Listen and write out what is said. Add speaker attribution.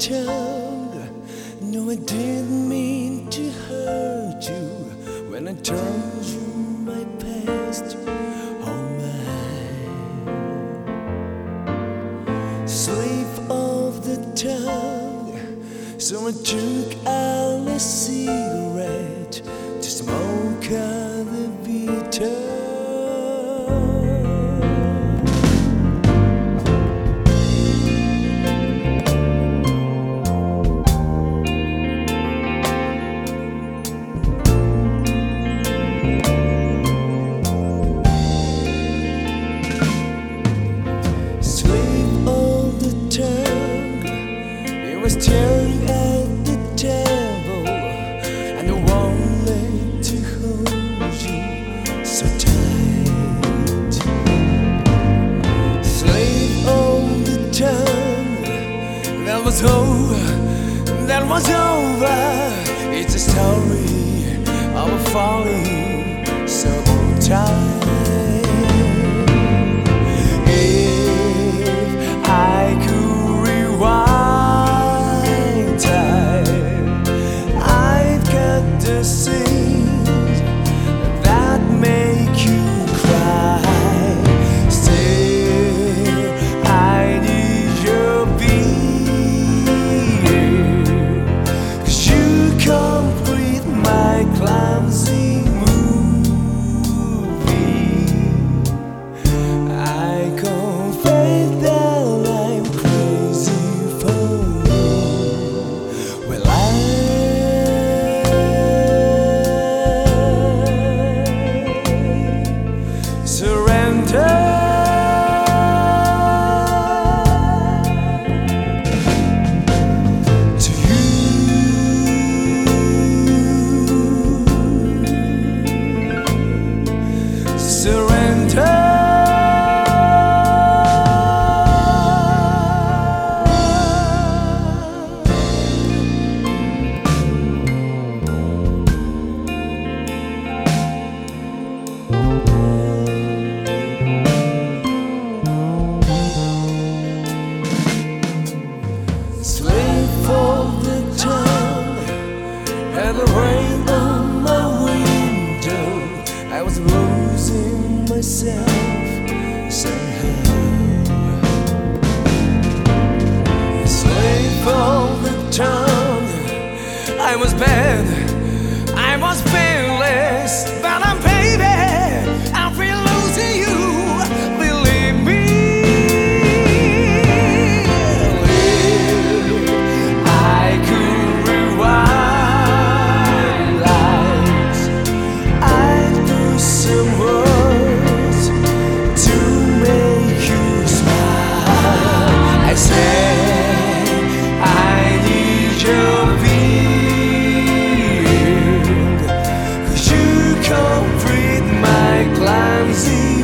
Speaker 1: tongue. No, I didn't mean to hurt you when I told you my past. Oh my, slip of the tongue. So I took all the out was over. That was over. It's a story of a falling so tight. Surrender. I was bad. I was bad. Sim.